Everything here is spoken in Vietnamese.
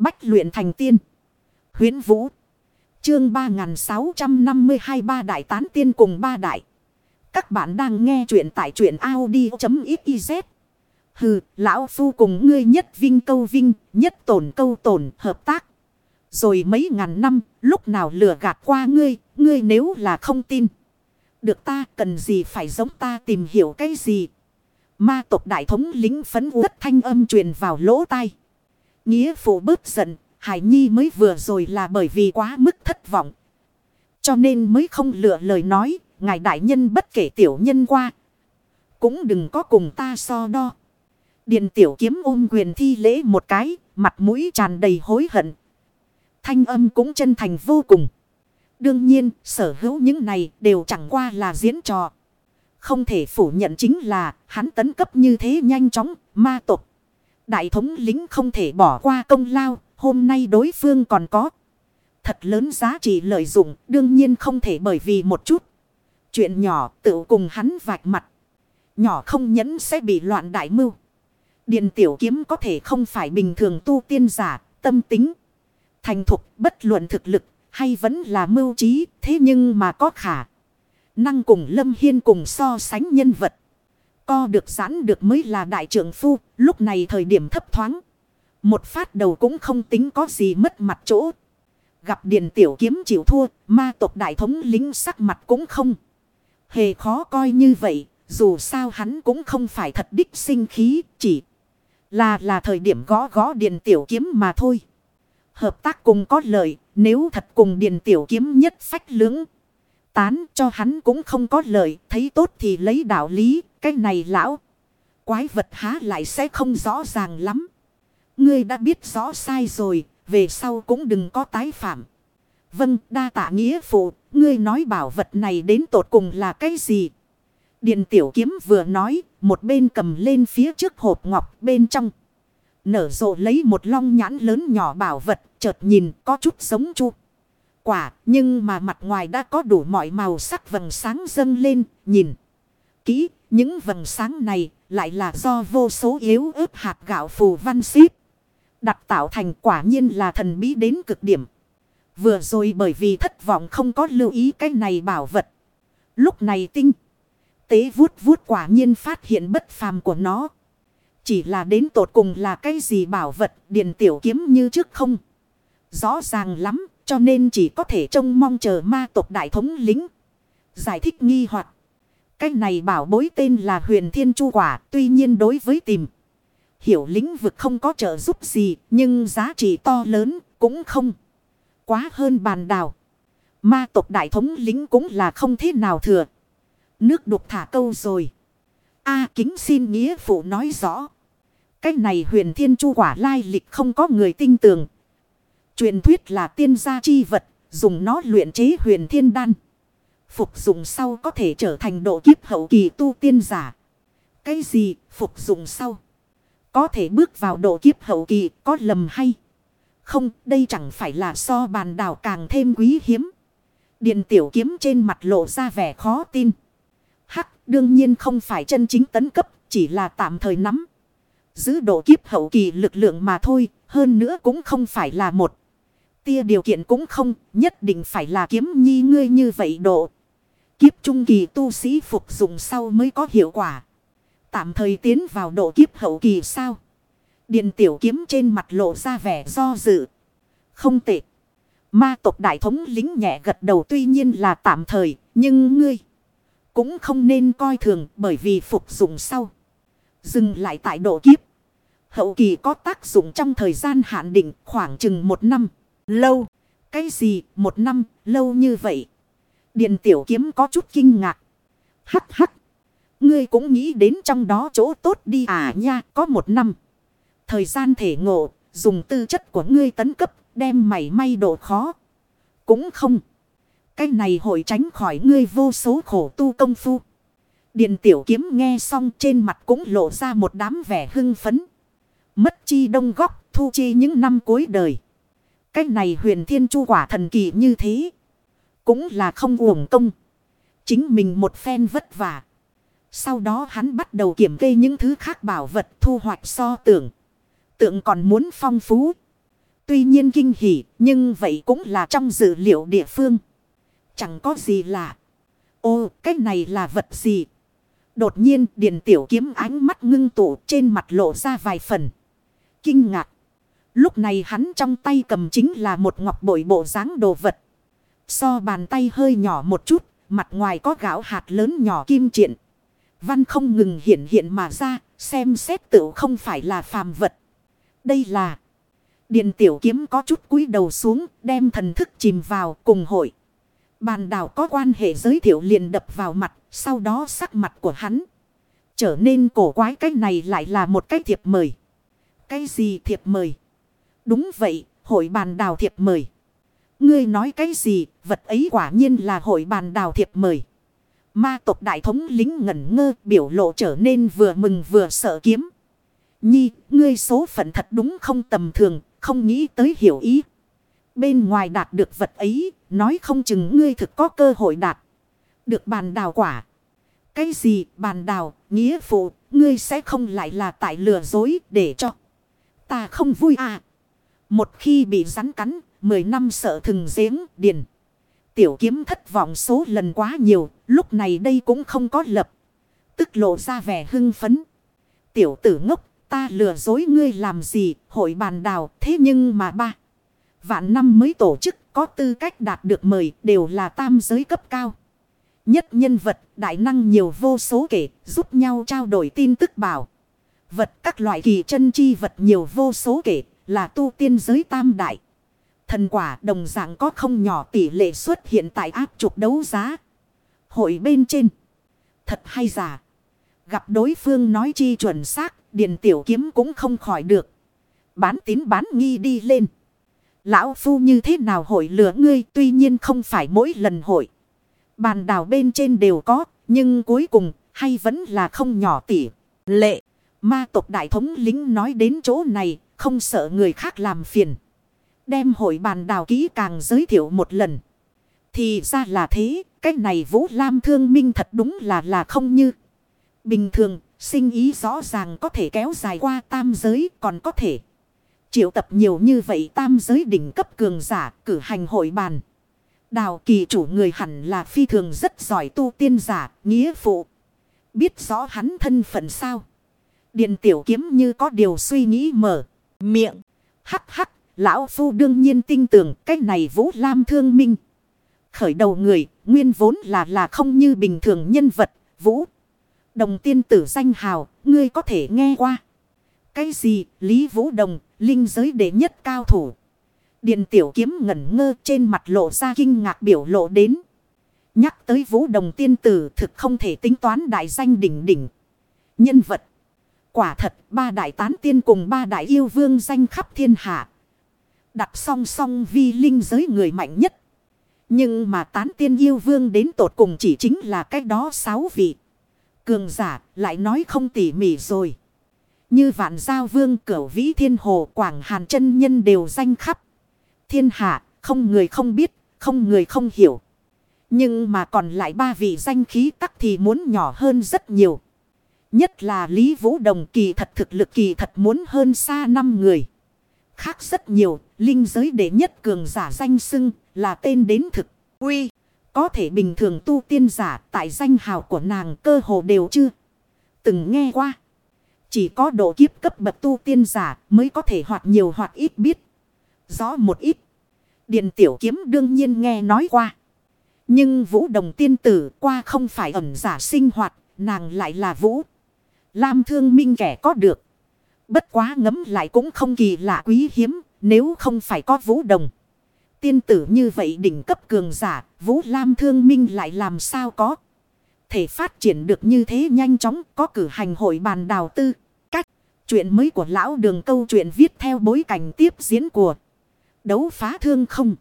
Bách luyện thành tiên. huyễn Vũ. Chương 3652 ba đại tán tiên cùng ba đại. Các bạn đang nghe truyện tại truyện Audi.xyz. Hừ, lão phu cùng ngươi nhất vinh câu vinh, nhất tổn câu tổn, hợp tác. Rồi mấy ngàn năm, lúc nào lừa gạt qua ngươi, ngươi nếu là không tin. Được ta cần gì phải giống ta tìm hiểu cái gì. Ma tộc đại thống lính phấn uất thanh âm truyền vào lỗ tai. Nghĩa phụ bớt giận, Hải Nhi mới vừa rồi là bởi vì quá mức thất vọng. Cho nên mới không lựa lời nói, ngài đại nhân bất kể tiểu nhân qua. Cũng đừng có cùng ta so đo. Điện tiểu kiếm ôm quyền thi lễ một cái, mặt mũi tràn đầy hối hận. Thanh âm cũng chân thành vô cùng. Đương nhiên, sở hữu những này đều chẳng qua là diễn trò. Không thể phủ nhận chính là hắn tấn cấp như thế nhanh chóng, ma tục. Đại thống lính không thể bỏ qua công lao, hôm nay đối phương còn có. Thật lớn giá trị lợi dụng, đương nhiên không thể bởi vì một chút. Chuyện nhỏ tự cùng hắn vạch mặt. Nhỏ không nhẫn sẽ bị loạn đại mưu. Điện tiểu kiếm có thể không phải bình thường tu tiên giả, tâm tính. Thành thục bất luận thực lực hay vẫn là mưu trí, thế nhưng mà có khả. Năng cùng Lâm Hiên cùng so sánh nhân vật. Co được giãn được mới là đại trưởng phu, lúc này thời điểm thấp thoáng. Một phát đầu cũng không tính có gì mất mặt chỗ. Gặp Điền Tiểu Kiếm chịu thua, ma tộc đại thống lính sắc mặt cũng không. Hề khó coi như vậy, dù sao hắn cũng không phải thật đích sinh khí, chỉ là là thời điểm gõ gõ Điền Tiểu Kiếm mà thôi. Hợp tác cùng có lợi, nếu thật cùng Điền Tiểu Kiếm nhất phách lưỡng. Tán cho hắn cũng không có lợi, thấy tốt thì lấy đạo lý, cái này lão. Quái vật há lại sẽ không rõ ràng lắm. Ngươi đã biết rõ sai rồi, về sau cũng đừng có tái phạm. Vâng, đa tạ nghĩa phụ, ngươi nói bảo vật này đến tột cùng là cái gì? Điện tiểu kiếm vừa nói, một bên cầm lên phía trước hộp ngọc bên trong. Nở rộ lấy một long nhãn lớn nhỏ bảo vật, chợt nhìn có chút giống chu. Quả, nhưng mà mặt ngoài đã có đủ mọi màu sắc vầng sáng dâng lên, nhìn. Kỹ, những vầng sáng này lại là do vô số yếu ớt hạt gạo phù văn xíp. Đặt tạo thành quả nhiên là thần bí đến cực điểm. Vừa rồi bởi vì thất vọng không có lưu ý cái này bảo vật. Lúc này tinh. Tế vuốt vuốt quả nhiên phát hiện bất phàm của nó. Chỉ là đến tột cùng là cái gì bảo vật điện tiểu kiếm như trước không. Rõ ràng lắm, cho nên chỉ có thể trông mong chờ ma tộc đại thống lính. Giải thích nghi hoặc cái này bảo bối tên là huyền thiên chu quả tuy nhiên đối với tìm. Hiểu lĩnh vực không có trợ giúp gì nhưng giá trị to lớn cũng không. Quá hơn bàn đào. Ma tộc đại thống lính cũng là không thế nào thừa. Nước đục thả câu rồi. A kính xin nghĩa phụ nói rõ. Cái này huyền thiên chu quả lai lịch không có người tin tưởng. Truyền thuyết là tiên gia chi vật, dùng nó luyện chế huyền thiên đan. Phục dụng sau có thể trở thành độ kiếp hậu kỳ tu tiên giả. Cái gì phục dụng sau? Có thể bước vào độ kiếp hậu kỳ có lầm hay? Không, đây chẳng phải là so bàn đảo càng thêm quý hiếm. Điện tiểu kiếm trên mặt lộ ra vẻ khó tin. Hắc đương nhiên không phải chân chính tấn cấp, chỉ là tạm thời nắm. Giữ độ kiếp hậu kỳ lực lượng mà thôi, hơn nữa cũng không phải là một. Tia điều kiện cũng không, nhất định phải là kiếm nhi ngươi như vậy độ. Kiếp trung kỳ tu sĩ phục dụng sau mới có hiệu quả. Tạm thời tiến vào độ kiếp hậu kỳ sao? Điện tiểu kiếm trên mặt lộ ra vẻ do dự. Không tệ. Ma tộc đại thống lính nhẹ gật đầu tuy nhiên là tạm thời, nhưng ngươi cũng không nên coi thường bởi vì phục dụng sau. Dừng lại tại độ kiếp. Hậu kỳ có tác dụng trong thời gian hạn định khoảng chừng một năm. Lâu. Cái gì một năm lâu như vậy? Điện tiểu kiếm có chút kinh ngạc. Hắc hắc. Ngươi cũng nghĩ đến trong đó chỗ tốt đi à nha có một năm. Thời gian thể ngộ dùng tư chất của ngươi tấn cấp đem mảy may độ khó. Cũng không. Cái này hội tránh khỏi ngươi vô số khổ tu công phu. Điện tiểu kiếm nghe xong trên mặt cũng lộ ra một đám vẻ hưng phấn. Mất chi đông góc, thu chi những năm cuối đời. Cái này huyền thiên chu quả thần kỳ như thế. Cũng là không uổng công. Chính mình một phen vất vả. Sau đó hắn bắt đầu kiểm kê những thứ khác bảo vật thu hoạch so tưởng. Tượng còn muốn phong phú. tuy nhiên kinh hỉ, nhưng vậy cũng là trong dữ liệu địa phương. Chẳng có gì lạ. Ô, cái này là vật gì? Đột nhiên, Điền Tiểu Kiếm ánh mắt ngưng tụ trên mặt lộ ra vài phần. Kinh ngạc. Lúc này hắn trong tay cầm chính là một ngọc bội bộ dáng đồ vật. So bàn tay hơi nhỏ một chút, mặt ngoài có gạo hạt lớn nhỏ kim triện. Văn không ngừng hiện hiện mà ra, xem xét tựu không phải là phàm vật. Đây là... Điện tiểu kiếm có chút cúi đầu xuống, đem thần thức chìm vào cùng hội. Bàn đảo có quan hệ giới thiệu liền đập vào mặt, sau đó sắc mặt của hắn. Trở nên cổ quái cái này lại là một cái thiệp mời. Cái gì thiệp mời? Đúng vậy, hội bàn đào thiệp mời. Ngươi nói cái gì, vật ấy quả nhiên là hội bàn đào thiệp mời. Ma tộc đại thống lính ngẩn ngơ biểu lộ trở nên vừa mừng vừa sợ kiếm. Nhi, ngươi số phận thật đúng không tầm thường, không nghĩ tới hiểu ý. Bên ngoài đạt được vật ấy, nói không chừng ngươi thực có cơ hội đạt. Được bàn đào quả. Cái gì bàn đào, nghĩa phụ, ngươi sẽ không lại là tại lừa dối để cho. Ta không vui à. Một khi bị rắn cắn, mười năm sợ thừng giếng, điền. Tiểu kiếm thất vọng số lần quá nhiều, lúc này đây cũng không có lập. Tức lộ ra vẻ hưng phấn. Tiểu tử ngốc, ta lừa dối ngươi làm gì, hội bàn đào, thế nhưng mà ba. Vạn năm mới tổ chức, có tư cách đạt được mời, đều là tam giới cấp cao. Nhất nhân vật, đại năng nhiều vô số kể, giúp nhau trao đổi tin tức bảo. Vật các loại kỳ chân chi vật nhiều vô số kể, là tu tiên giới tam đại. Thần quả đồng dạng có không nhỏ tỷ lệ xuất hiện tại áp trục đấu giá. Hội bên trên. Thật hay giả. Gặp đối phương nói chi chuẩn xác, Điền Tiểu Kiếm cũng không khỏi được. Bán tín bán nghi đi lên. Lão Phu như thế nào hội lửa ngươi tuy nhiên không phải mỗi lần hội. Bàn đảo bên trên đều có, nhưng cuối cùng hay vẫn là không nhỏ tỷ lệ. Ma tộc đại thống lính nói đến chỗ này, không sợ người khác làm phiền. Đem hội bàn đào kỹ càng giới thiệu một lần. Thì ra là thế, cái này Vũ Lam thương minh thật đúng là là không như. Bình thường, sinh ý rõ ràng có thể kéo dài qua tam giới còn có thể. Triệu tập nhiều như vậy tam giới đỉnh cấp cường giả cử hành hội bàn. Đào kỳ chủ người hẳn là phi thường rất giỏi tu tiên giả, nghĩa phụ. Biết rõ hắn thân phận sao. Điện tiểu kiếm như có điều suy nghĩ mở. Miệng. Hắc hắc. Lão Phu đương nhiên tin tưởng cái này Vũ Lam thương minh. Khởi đầu người. Nguyên vốn là là không như bình thường nhân vật. Vũ. Đồng tiên tử danh hào. Ngươi có thể nghe qua. Cái gì? Lý Vũ Đồng. Linh giới đệ nhất cao thủ. Điện tiểu kiếm ngẩn ngơ trên mặt lộ ra kinh ngạc biểu lộ đến. Nhắc tới vũ đồng tiên tử thực không thể tính toán đại danh đỉnh đỉnh. Nhân vật. Quả thật, ba đại tán tiên cùng ba đại yêu vương danh khắp thiên hạ. Đặt song song vi linh giới người mạnh nhất. Nhưng mà tán tiên yêu vương đến tột cùng chỉ chính là cách đó sáu vị. Cường giả lại nói không tỉ mỉ rồi. Như vạn giao vương cửu vĩ thiên hồ quảng hàn chân nhân đều danh khắp. Thiên hạ không người không biết, không người không hiểu. Nhưng mà còn lại ba vị danh khí tắc thì muốn nhỏ hơn rất nhiều. Nhất là Lý Vũ Đồng kỳ thật thực lực kỳ thật muốn hơn xa năm người. Khác rất nhiều, linh giới đệ nhất cường giả danh xưng là tên đến thực. Uy, có thể bình thường tu tiên giả tại danh hào của nàng cơ hồ đều chưa từng nghe qua. Chỉ có độ kiếp cấp bậc tu tiên giả mới có thể hoặc nhiều hoặc ít biết. Rõ một ít. Điện tiểu kiếm đương nhiên nghe nói qua. Nhưng vũ đồng tiên tử qua không phải ẩn giả sinh hoạt, nàng lại là vũ. Lam thương minh kẻ có được. Bất quá ngấm lại cũng không kỳ lạ quý hiếm, nếu không phải có vũ đồng. Tiên tử như vậy đỉnh cấp cường giả, vũ lam thương minh lại làm sao có. Thể phát triển được như thế nhanh chóng, có cử hành hội bàn đào tư. Cách, chuyện mới của lão đường câu chuyện viết theo bối cảnh tiếp diễn của đấu phá thương không.